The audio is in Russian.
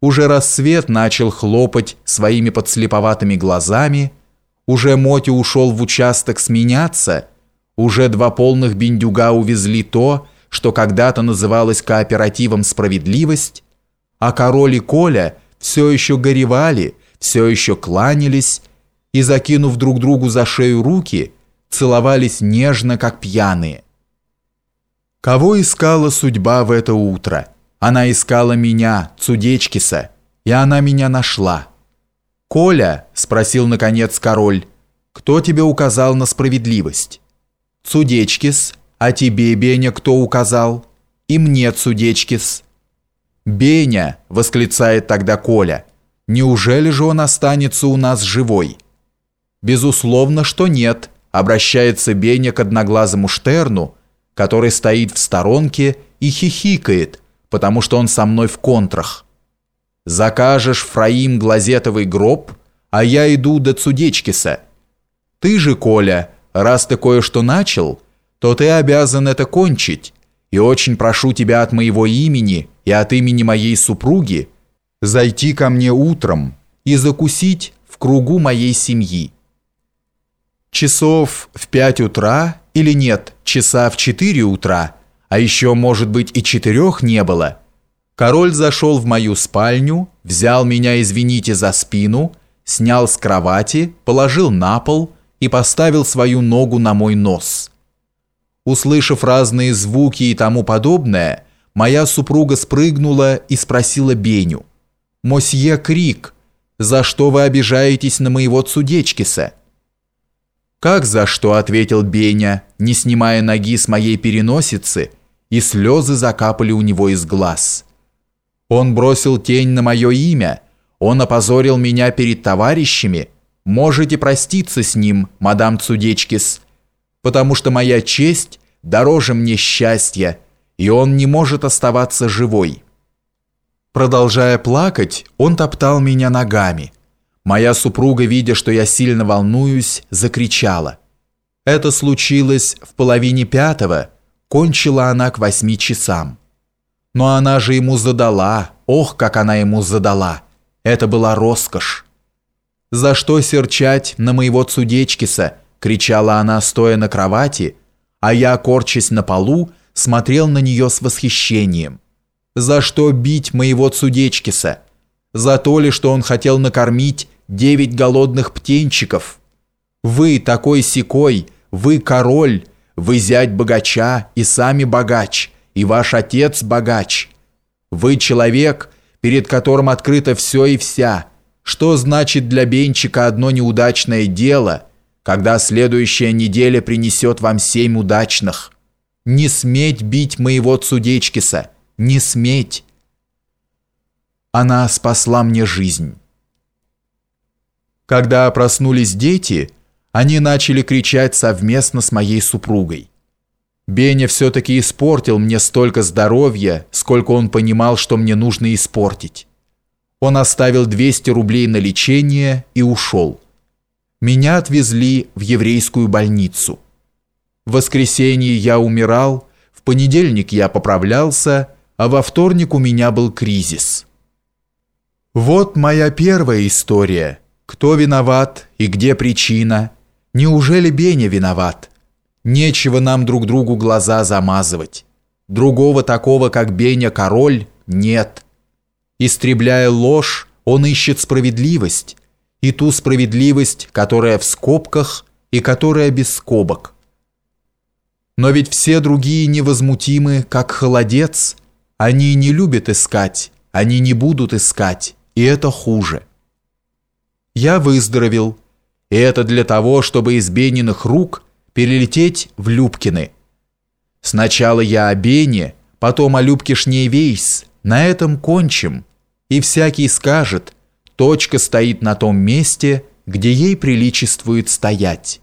Уже рассвет начал хлопать своими подслеповатыми глазами, уже Мотя ушел в участок сменяться, уже два полных бендюга увезли то, что когда-то называлось кооперативом «Справедливость», а король и Коля все еще горевали, все еще кланялись и, закинув друг другу за шею руки, целовались нежно, как пьяные. Кого искала судьба в это утро? Она искала меня, Цудечкиса, и она меня нашла. «Коля», — спросил наконец король, — «кто тебе указал на справедливость?» «Цудечкис, а тебе, Беня, кто указал?» «И мне, Цудечкис». «Беня!» — восклицает тогда Коля. «Неужели же он останется у нас живой?» «Безусловно, что нет», — обращается Беня к одноглазому Штерну, который стоит в сторонке и хихикает, потому что он со мной в контрах. Закажешь Фраим глазетовый гроб, а я иду до Цудечкиса. Ты же, Коля, раз ты кое-что начал, то ты обязан это кончить, и очень прошу тебя от моего имени и от имени моей супруги зайти ко мне утром и закусить в кругу моей семьи. Часов в пять утра или нет, часа в четыре утра, а еще, может быть, и четырех не было, король зашел в мою спальню, взял меня, извините, за спину, снял с кровати, положил на пол и поставил свою ногу на мой нос. Услышав разные звуки и тому подобное, моя супруга спрыгнула и спросила Беню. «Мосье Крик, за что вы обижаетесь на моего Цудечкиса?» «Как за что?» – ответил Беня, не снимая ноги с моей переносицы, и слезы закапали у него из глаз. «Он бросил тень на мое имя, он опозорил меня перед товарищами. Можете проститься с ним, мадам Цудечкис, потому что моя честь дороже мне счастья, и он не может оставаться живой». Продолжая плакать, он топтал меня ногами – Моя супруга, видя, что я сильно волнуюсь, закричала. Это случилось в половине пятого, кончила она к восьми часам. Но она же ему задала, ох, как она ему задала. Это была роскошь. «За что серчать на моего Цудечкиса?» — кричала она, стоя на кровати, а я, корчась на полу, смотрел на нее с восхищением. «За что бить моего Цудечкиса?» За то ли, что он хотел накормить девять голодных птенчиков? Вы такой секой, вы король, вы зять богача и сами богач, и ваш отец богач. Вы человек, перед которым открыто все и вся. Что значит для Бенчика одно неудачное дело, когда следующая неделя принесет вам семь удачных? Не сметь бить моего Цудечкиса, не сметь. Она спасла мне жизнь. Когда проснулись дети, они начали кричать совместно с моей супругой. Беня все-таки испортил мне столько здоровья, сколько он понимал, что мне нужно испортить. Он оставил 200 рублей на лечение и ушел. Меня отвезли в еврейскую больницу. В воскресенье я умирал, в понедельник я поправлялся, а во вторник у меня был кризис. Вот моя первая история. Кто виноват и где причина? Неужели Беня виноват? Нечего нам друг другу глаза замазывать. Другого такого, как Беня король, нет. Истребляя ложь, он ищет справедливость. И ту справедливость, которая в скобках и которая без скобок. Но ведь все другие невозмутимы, как холодец. Они не любят искать, они не будут искать и это хуже. Я выздоровел, и это для того, чтобы из Бениных рук перелететь в Любкины. Сначала я о Бене, потом о Любке Шнейвейс, на этом кончим, и всякий скажет, точка стоит на том месте, где ей приличествует стоять».